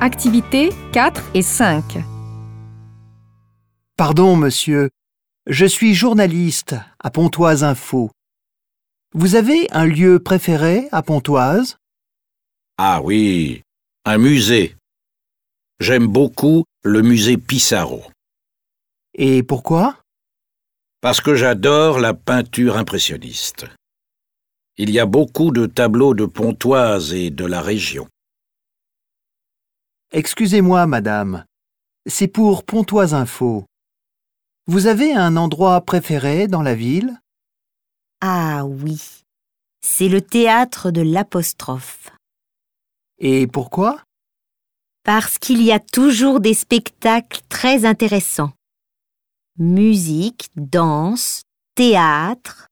Activités 4 et 5. Pardon, monsieur. Je suis journaliste à Pontoise Info. Vous avez un lieu préféré à Pontoise? Ah oui, un musée. J'aime beaucoup le musée Pissarro, Et pourquoi? Parce que j'adore la peinture impressionniste. Il y a beaucoup de tableaux de Pontoise et de la région. Excusez-moi, madame. C'est pour Pontoise Info. Vous avez un endroit préféré dans la ville? Ah oui, c'est le théâtre de l'apostrophe. Et pourquoi? Parce qu'il y a toujours des spectacles très intéressants. Musique, danse, théâtre,